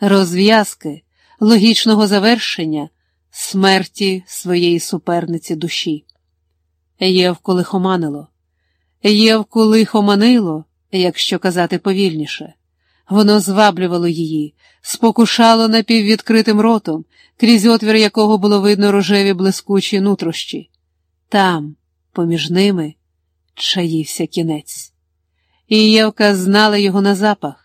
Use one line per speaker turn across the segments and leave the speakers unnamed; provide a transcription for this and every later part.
розв'язки, логічного завершення, смерті своєї суперниці душі. Євку лихоманило, Євку лихоманило, якщо казати повільніше. Воно зваблювало її, спокушало напіввідкритим ротом, крізь отвір якого було видно рожеві блискучі нутрощі. Там, поміж ними, чаївся кінець. І Євка знала його на запах,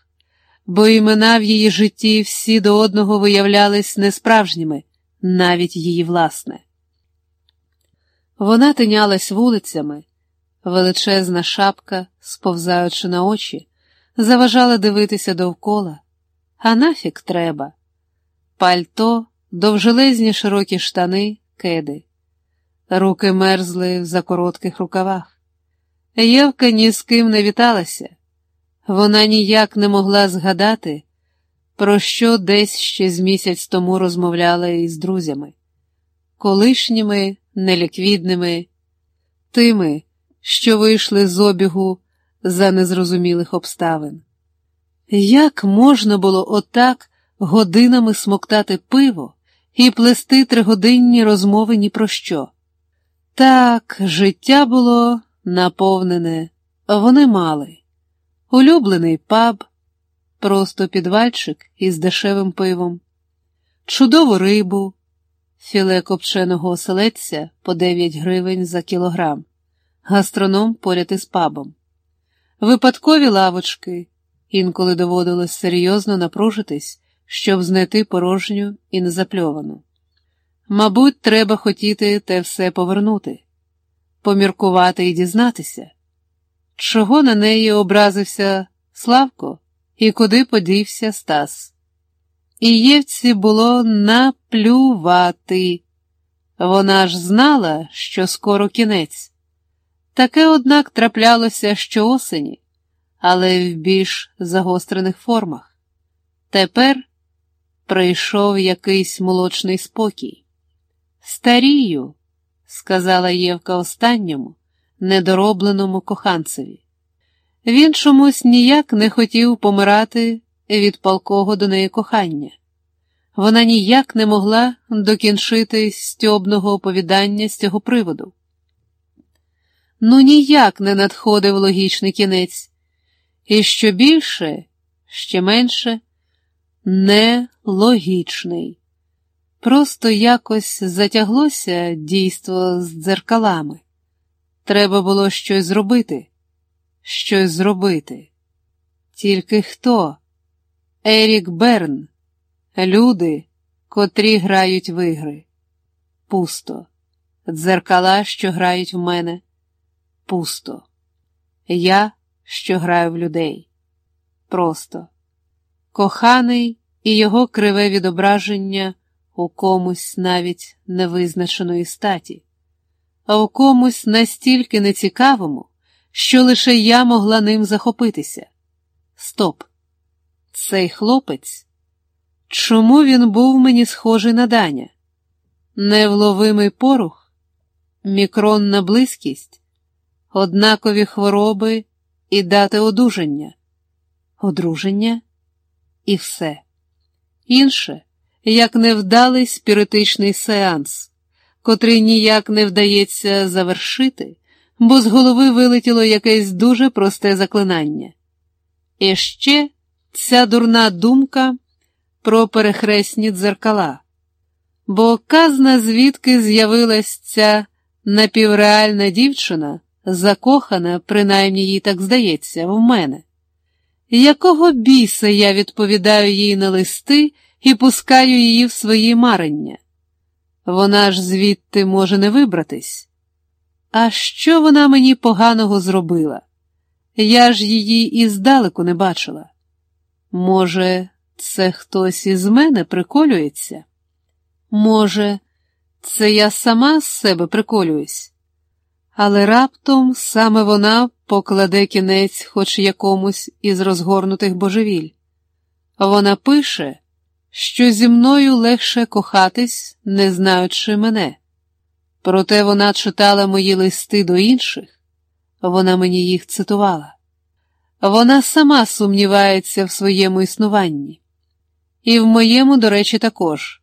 бо імена в її житті всі до одного виявлялись несправжніми, навіть її власне. Вона тинялась вулицями, величезна шапка, сповзаючи на очі, заважала дивитися довкола, а нафік треба. Пальто, довжелезні широкі штани, кеди. Руки мерзли в закоротких рукавах. Євка ні з ким не віталася. Вона ніяк не могла згадати, про що десь ще з місяць тому розмовляла із друзями, колишніми, неліквідними, тими, що вийшли з обігу за незрозумілих обставин. Як можна було отак годинами смоктати пиво і плести тригодинні розмови ні про що? Так, життя було наповнене, вони мали улюблений паб, просто підвальчик із дешевим пивом, чудову рибу, філе копченого оселедця по 9 гривень за кілограм, гастроном поряд із пабом, випадкові лавочки, інколи доводилось серйозно напружитись, щоб знайти порожню і незапльовану. Мабуть, треба хотіти те все повернути, поміркувати і дізнатися, чого на неї образився Славко і куди подівся Стас. І Євці було наплювати. Вона ж знала, що скоро кінець. Таке, однак, траплялося щоосені, але в більш загострених формах. Тепер прийшов якийсь молочний спокій. Старію, сказала Євка останньому, недоробленому коханцеві. Він чомусь ніяк не хотів помирати від палкого до неї кохання. Вона ніяк не могла докінчити стьобного оповідання з цього приводу. Ну, ніяк не надходив логічний кінець, і що більше, ще менше, нелогічний. Просто якось затяглося дійство з дзеркалами. Треба було щось зробити, щось зробити. Тільки хто? Ерік Берн, люди, котрі грають в ігри. Пусто. Дзеркала, що грають в мене. Пусто. Я, що граю в людей. Просто. Коханий і його криве відображення у комусь навіть невизначеної статі, а у комусь настільки нецікавому, що лише я могла ним захопитися. Стоп! Цей хлопець. Чому він був мені схожий на Даня? Невловимий порух, мікронна близькість, однакові хвороби і дати одужання, одруження і все. Інше, як невдалий спіритичний сеанс, котрий ніяк не вдається завершити, бо з голови вилетіло якесь дуже просте заклинання. І ще ця дурна думка про перехресні дзеркала, бо казна звідки з'явилась ця напівреальна дівчина, закохана, принаймні їй так здається, в мене. Якого біса я відповідаю їй на листи і пускаю її в свої марення? Вона ж звідти може не вибратись. А що вона мені поганого зробила? Я ж її і здалеку не бачила. Може, це хтось із мене приколюється? Може, це я сама з себе приколююсь, але раптом саме вона покладе кінець хоч якомусь із розгорнутих божевіль. Вона пише, що зі мною легше кохатись, не знаючи мене. Проте вона читала мої листи до інших, вона мені їх цитувала. Вона сама сумнівається в своєму існуванні. І в моєму, до речі, також.